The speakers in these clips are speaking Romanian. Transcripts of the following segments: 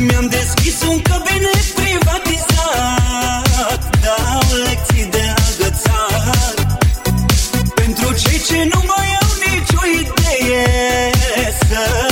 Mi-am deschis un cabinet privatizat Dau lecții de agățat. Pentru cei ce nu mai au nicio idee Să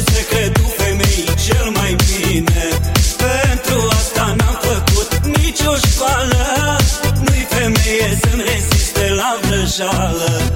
știu cred femei cel mai bine. Pentru asta n-am făcut nicio școală. Nu-i femeie să-mi reziste la vrăjală